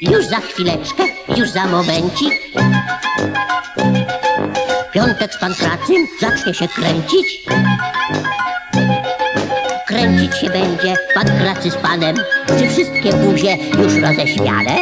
Już za chwileczkę, już za momencik. Piątek z pankracym zacznie się kręcić. Kręcić się będzie pan kracy z panem. Czy wszystkie buzie już roześmiane?